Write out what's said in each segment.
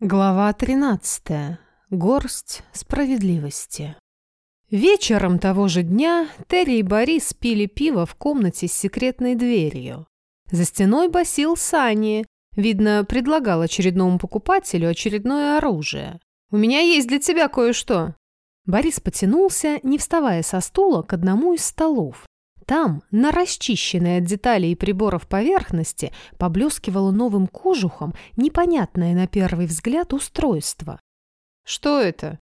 Глава 13. Горсть справедливости. Вечером того же дня Терри и Борис пили пиво в комнате с секретной дверью. За стеной басил Сани. Видно, предлагал очередному покупателю очередное оружие. «У меня есть для тебя кое-что». Борис потянулся, не вставая со стула, к одному из столов. Там, на расчищенной от деталей и приборов поверхности, поблескивало новым кожухом непонятное на первый взгляд устройство. «Что это?»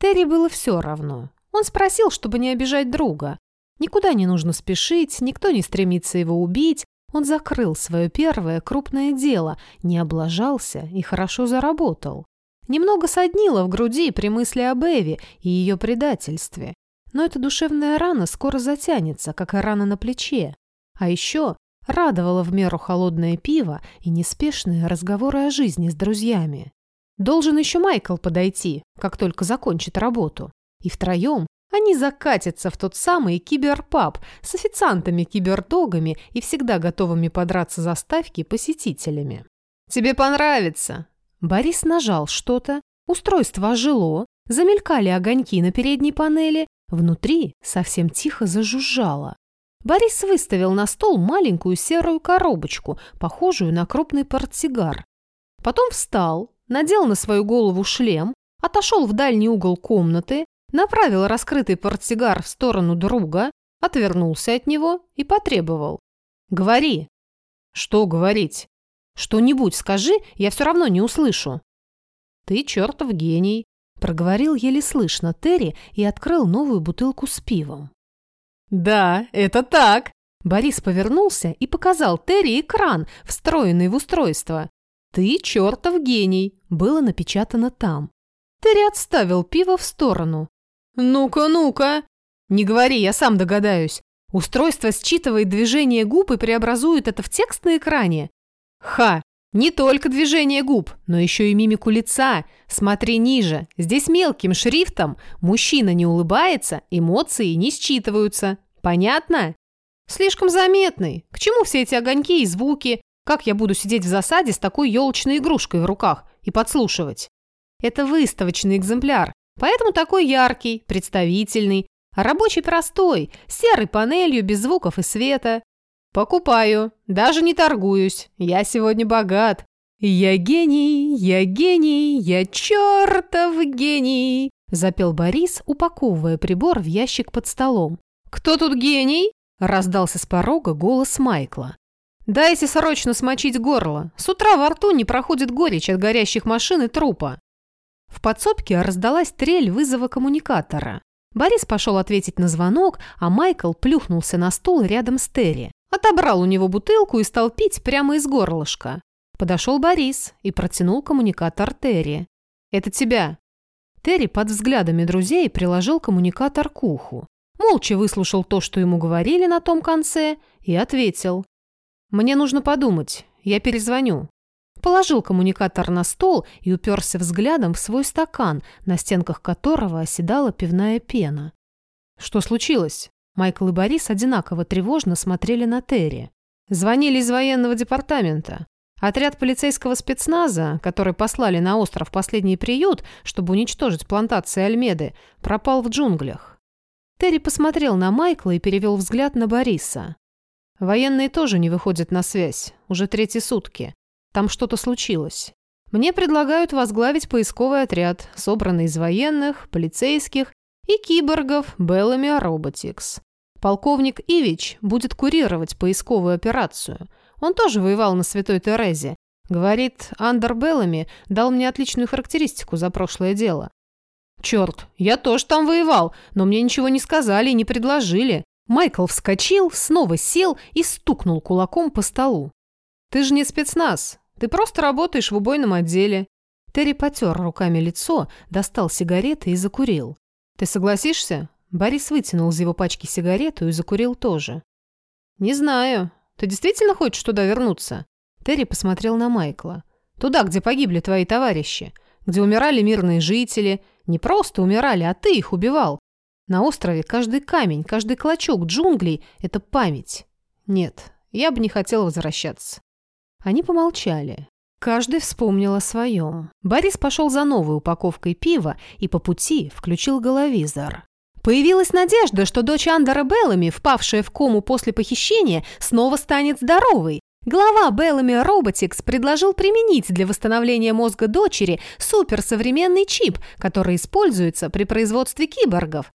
Терри было все равно. Он спросил, чтобы не обижать друга. Никуда не нужно спешить, никто не стремится его убить. Он закрыл свое первое крупное дело, не облажался и хорошо заработал. Немного соднило в груди при мысли об Эве и ее предательстве. Но эта душевная рана скоро затянется, как и рана на плече. А еще радовало в меру холодное пиво и неспешные разговоры о жизни с друзьями. Должен еще Майкл подойти, как только закончит работу. И втроем они закатятся в тот самый киберпаб с официантами-кибердогами и всегда готовыми подраться за ставки посетителями. «Тебе понравится!» Борис нажал что-то, устройство ожило, замелькали огоньки на передней панели, Внутри совсем тихо зажужжало. Борис выставил на стол маленькую серую коробочку, похожую на крупный портсигар. Потом встал, надел на свою голову шлем, отошел в дальний угол комнаты, направил раскрытый портсигар в сторону друга, отвернулся от него и потребовал. «Говори». «Что говорить?» «Что-нибудь скажи, я все равно не услышу». «Ты чертов гений», Проговорил еле слышно Терри и открыл новую бутылку с пивом. «Да, это так!» Борис повернулся и показал Терри экран, встроенный в устройство. «Ты чертов гений!» было напечатано там. Терри отставил пиво в сторону. «Ну-ка, ну-ка!» «Не говори, я сам догадаюсь. Устройство считывает движение губ и преобразует это в текст на экране». «Ха! Не только движение губ, но еще и мимику лица. Смотри ниже. Здесь мелким шрифтом. Мужчина не улыбается, эмоции не считываются. Понятно? Слишком заметный. К чему все эти огоньки и звуки? Как я буду сидеть в засаде с такой елочной игрушкой в руках и подслушивать? Это выставочный экземпляр, поэтому такой яркий, представительный, а рабочий простой, серой панелью без звуков и света. «Покупаю. Даже не торгуюсь. Я сегодня богат. Я гений, я гений, я чертов гений!» Запел Борис, упаковывая прибор в ящик под столом. «Кто тут гений?» Раздался с порога голос Майкла. «Дайте срочно смочить горло. С утра во рту не проходит горечь от горящих машин и трупа». В подсобке раздалась трель вызова коммуникатора. Борис пошел ответить на звонок, а Майкл плюхнулся на стул рядом с Терри. Отобрал у него бутылку и стал пить прямо из горлышка. Подошел Борис и протянул коммуникатор Терри. «Это тебя». Терри под взглядами друзей приложил коммуникатор к уху. Молча выслушал то, что ему говорили на том конце, и ответил. «Мне нужно подумать. Я перезвоню». Положил коммуникатор на стол и уперся взглядом в свой стакан, на стенках которого оседала пивная пена. «Что случилось?» Майкл и Борис одинаково тревожно смотрели на Терри. Звонили из военного департамента. Отряд полицейского спецназа, который послали на остров последний приют, чтобы уничтожить плантации Альмеды, пропал в джунглях. Терри посмотрел на Майкла и перевел взгляд на Бориса. Военные тоже не выходят на связь, уже третьи сутки. Там что-то случилось. Мне предлагают возглавить поисковый отряд, собранный из военных, полицейских и киборгов Bellamy Robotics. Полковник Ивич будет курировать поисковую операцию. Он тоже воевал на Святой Терезе. Говорит, Андер Беллами дал мне отличную характеристику за прошлое дело. Черт, я тоже там воевал, но мне ничего не сказали и не предложили. Майкл вскочил, снова сел и стукнул кулаком по столу. Ты же не спецназ, ты просто работаешь в убойном отделе. Терри потер руками лицо, достал сигареты и закурил. Ты согласишься? Борис вытянул из его пачки сигарету и закурил тоже. «Не знаю. Ты действительно хочешь туда вернуться?» Терри посмотрел на Майкла. «Туда, где погибли твои товарищи, где умирали мирные жители. Не просто умирали, а ты их убивал. На острове каждый камень, каждый клочок джунглей – это память. Нет, я бы не хотел возвращаться». Они помолчали. Каждый вспомнил о своем. Борис пошел за новой упаковкой пива и по пути включил головизор. Появилась надежда, что дочь Андера Беллами, впавшая в кому после похищения, снова станет здоровой. Глава Беллами Роботикс предложил применить для восстановления мозга дочери суперсовременный чип, который используется при производстве киборгов.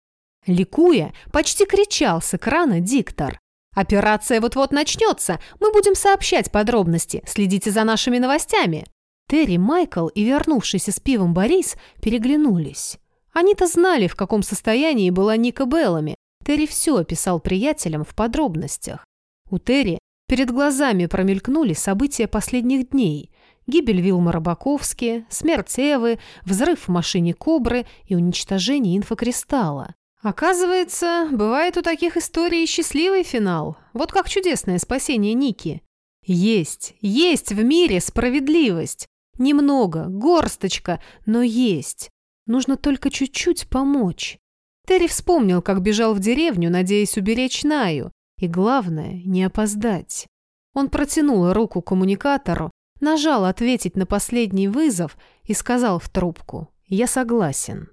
Ликуя, почти кричал с экрана диктор. «Операция вот-вот начнется. Мы будем сообщать подробности. Следите за нашими новостями». Терри, Майкл и вернувшийся с пивом Борис переглянулись. Они-то знали, в каком состоянии была Ника Беллами. Терри все описал приятелям в подробностях. У Терри перед глазами промелькнули события последних дней. Гибель Вилмара Баковски, смерть Эвы, взрыв в машине Кобры и уничтожение инфокристалла. Оказывается, бывает у таких историй счастливый финал. Вот как чудесное спасение Ники. Есть, есть в мире справедливость. Немного, горсточка, но есть. Нужно только чуть-чуть помочь. Терри вспомнил, как бежал в деревню, надеясь уберечь Наю. И главное, не опоздать. Он протянул руку коммуникатору, нажал ответить на последний вызов и сказал в трубку «Я согласен».